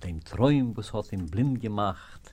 dein Träum, was hat ihn blind gemacht,